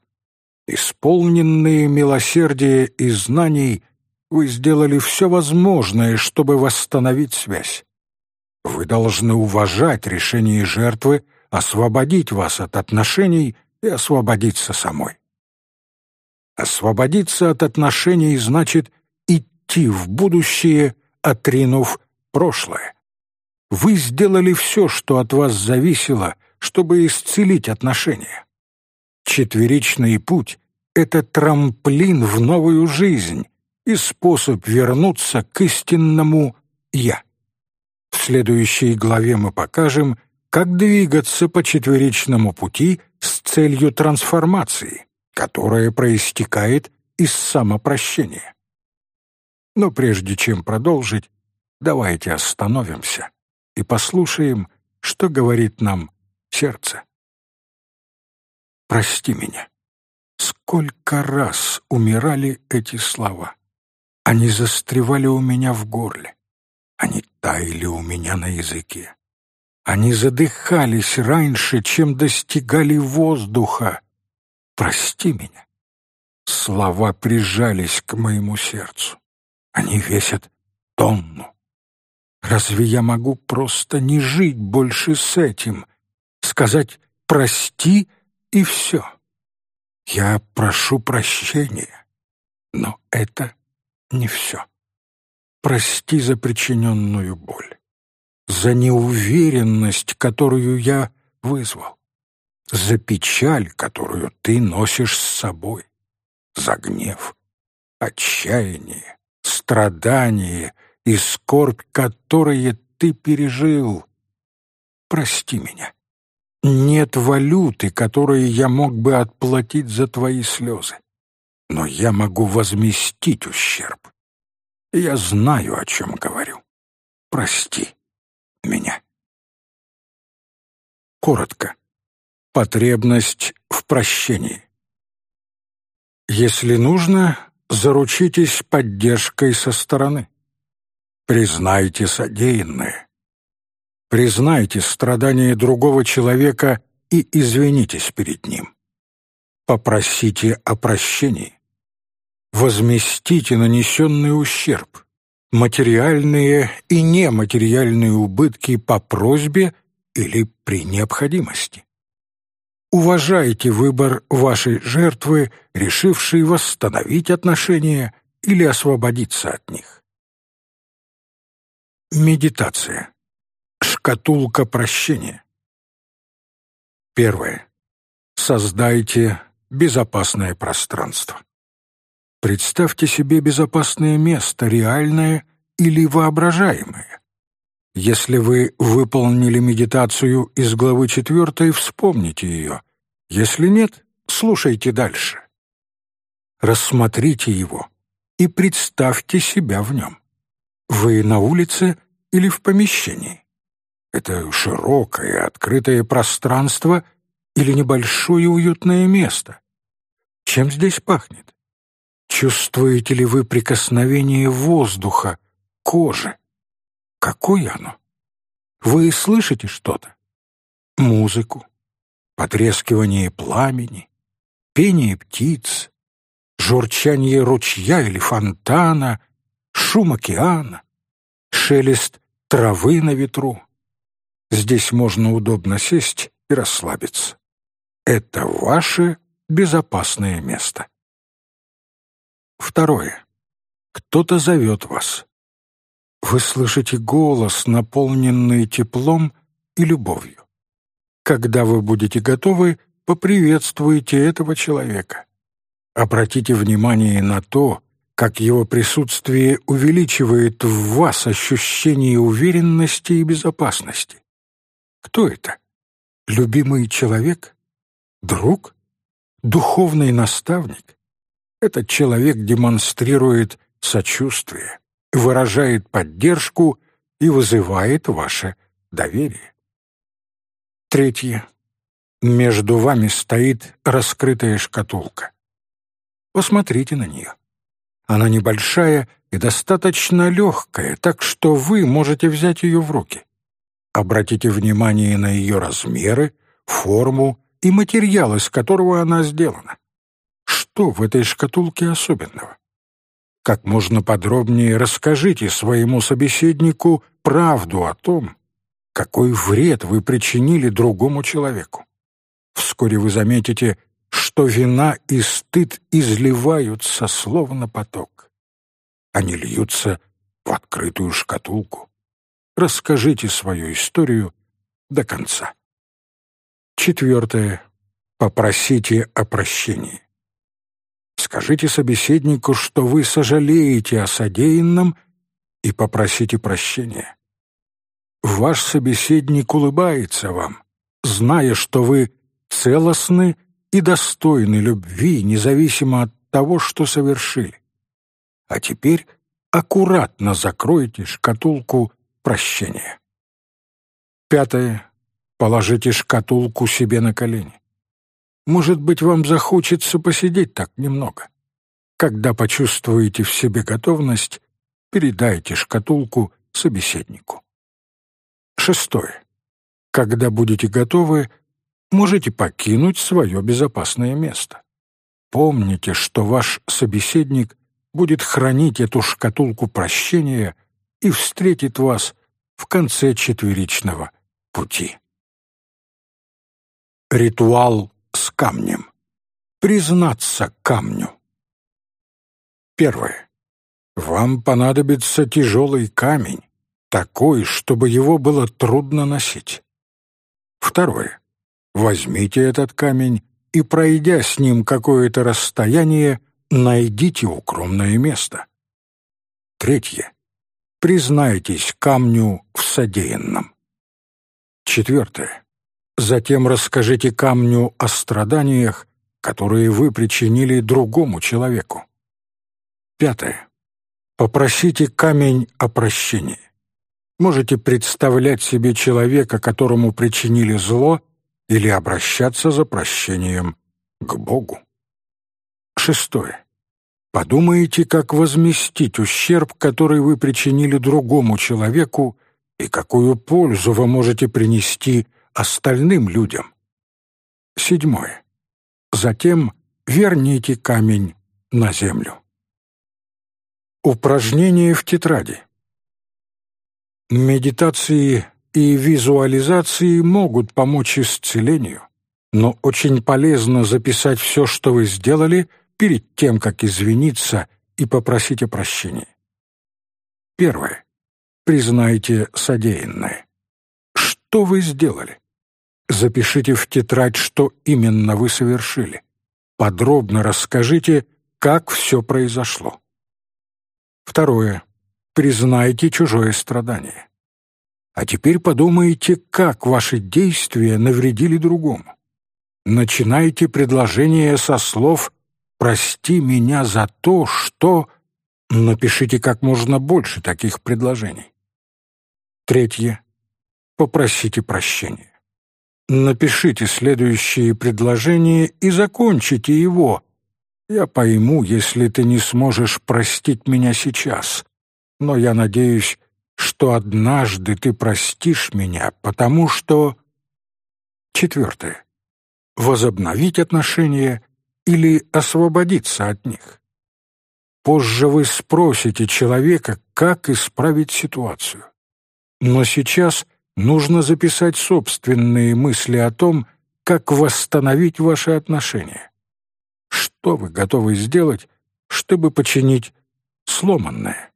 Исполненные милосердия и знаний, вы сделали все возможное, чтобы восстановить связь. Вы должны уважать решение жертвы освободить вас от отношений и освободиться самой. Освободиться от отношений значит идти в будущее, отринув прошлое. Вы сделали все, что от вас зависело, чтобы исцелить отношения. Четверичный путь — это трамплин в новую жизнь и способ вернуться к истинному «я». В следующей главе мы покажем, как двигаться по четверичному пути с целью трансформации, которая проистекает из самопрощения. Но прежде чем продолжить, давайте остановимся и послушаем, что говорит нам сердце. Прости меня. Сколько раз умирали эти слова. Они застревали у меня в горле. Они таяли у меня на языке. Они задыхались раньше, чем достигали воздуха. Прости меня. Слова прижались к моему сердцу. Они весят тонну. Разве я могу просто не жить больше с этим? Сказать «прости» и все. Я прошу прощения, но это не все. Прости за причиненную боль, за неуверенность, которую я вызвал, за печаль, которую ты носишь с собой, за гнев, отчаяние, страдание — и скорбь, которые ты пережил. Прости меня. Нет валюты, которой я мог бы отплатить за твои слезы. Но я могу возместить ущерб. Я знаю, о чем говорю. Прости меня. Коротко. Потребность в прощении. Если нужно, заручитесь поддержкой со стороны. Признайте содеянное. Признайте страдания другого человека и извинитесь перед ним. Попросите о прощении. Возместите нанесенный ущерб, материальные и нематериальные убытки по просьбе или при необходимости. Уважайте выбор вашей жертвы, решившей восстановить отношения или освободиться от них. Медитация. Шкатулка прощения. Первое. Создайте безопасное пространство. Представьте себе безопасное место, реальное или воображаемое. Если вы выполнили медитацию из главы 4, вспомните ее. Если нет, слушайте дальше. Рассмотрите его и представьте себя в нем. Вы на улице или в помещении? Это широкое, открытое пространство или небольшое уютное место? Чем здесь пахнет? Чувствуете ли вы прикосновение воздуха, кожи? Какое оно? Вы слышите что-то? Музыку, потрескивание пламени, пение птиц, журчание ручья или фонтана, шум океана, шелест травы на ветру. Здесь можно удобно сесть и расслабиться. Это ваше безопасное место. Второе. Кто-то зовет вас. Вы слышите голос, наполненный теплом и любовью. Когда вы будете готовы, поприветствуйте этого человека. Обратите внимание на то, как его присутствие увеличивает в вас ощущение уверенности и безопасности. Кто это? Любимый человек? Друг? Духовный наставник? Этот человек демонстрирует сочувствие, выражает поддержку и вызывает ваше доверие. Третье. Между вами стоит раскрытая шкатулка. Посмотрите на нее. Она небольшая и достаточно легкая, так что вы можете взять ее в руки. Обратите внимание на ее размеры, форму и материал, из которого она сделана. Что в этой шкатулке особенного? Как можно подробнее расскажите своему собеседнику правду о том, какой вред вы причинили другому человеку. Вскоре вы заметите, что вина и стыд изливаются словно поток. Они льются в открытую шкатулку. Расскажите свою историю до конца. Четвертое. Попросите о прощении. Скажите собеседнику, что вы сожалеете о содеянном и попросите прощения. Ваш собеседник улыбается вам, зная, что вы целостны и достойны любви, независимо от того, что совершили. А теперь аккуратно закройте шкатулку прощения. Пятое. Положите шкатулку себе на колени. Может быть, вам захочется посидеть так немного. Когда почувствуете в себе готовность, передайте шкатулку собеседнику. Шестое. Когда будете готовы, можете покинуть свое безопасное место. Помните, что ваш собеседник будет хранить эту шкатулку прощения и встретит вас в конце четверичного пути. Ритуал с камнем. Признаться камню. Первое. Вам понадобится тяжелый камень, такой, чтобы его было трудно носить. Второе. Возьмите этот камень и, пройдя с ним какое-то расстояние, найдите укромное место. Третье. Признайтесь камню в содеянном. Четвертое. Затем расскажите камню о страданиях, которые вы причинили другому человеку. Пятое. Попросите камень о прощении. Можете представлять себе человека, которому причинили зло, или обращаться за прощением к Богу. Шестое. Подумайте, как возместить ущерб, который вы причинили другому человеку, и какую пользу вы можете принести остальным людям. Седьмое. Затем верните камень на землю. Упражнение в тетради. Медитации и визуализации могут помочь исцелению, но очень полезно записать все, что вы сделали, перед тем, как извиниться и попросить о прощении. Первое. Признайте содеянное. Что вы сделали? Запишите в тетрадь, что именно вы совершили. Подробно расскажите, как все произошло. Второе. Признайте чужое страдание. А теперь подумайте, как ваши действия навредили другому. Начинайте предложение со слов «Прости меня за то, что...» Напишите как можно больше таких предложений. Третье. Попросите прощения. Напишите следующее предложение и закончите его. Я пойму, если ты не сможешь простить меня сейчас, но я надеюсь, что однажды ты простишь меня, потому что... Четвертое. Возобновить отношения или освободиться от них. Позже вы спросите человека, как исправить ситуацию. Но сейчас нужно записать собственные мысли о том, как восстановить ваши отношения. Что вы готовы сделать, чтобы починить сломанное.